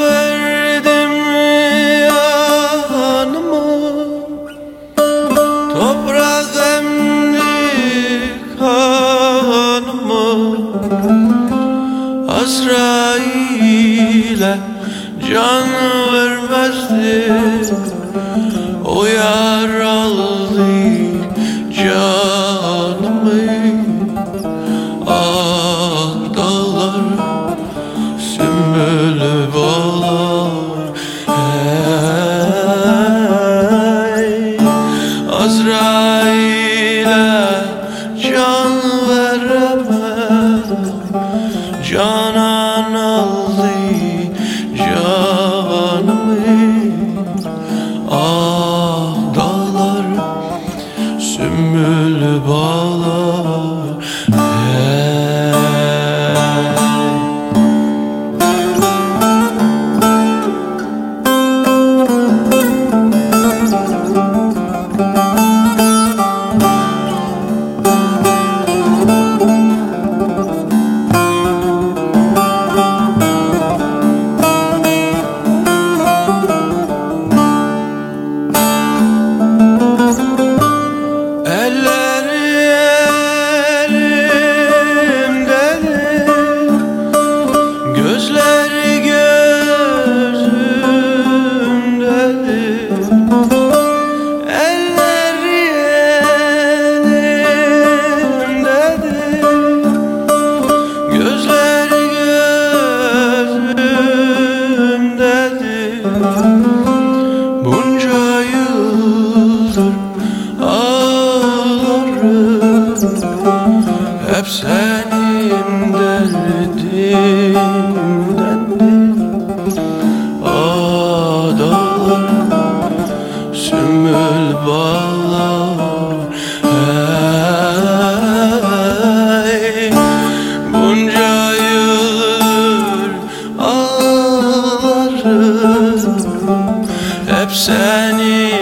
verdim yanıma. Toprak emni kanıma. Azrail'e can vermezdi. O yar Allah Bunca yıldır ağlarım. Hep senin derdindendir Adalar, sümül bağlar. Hep seni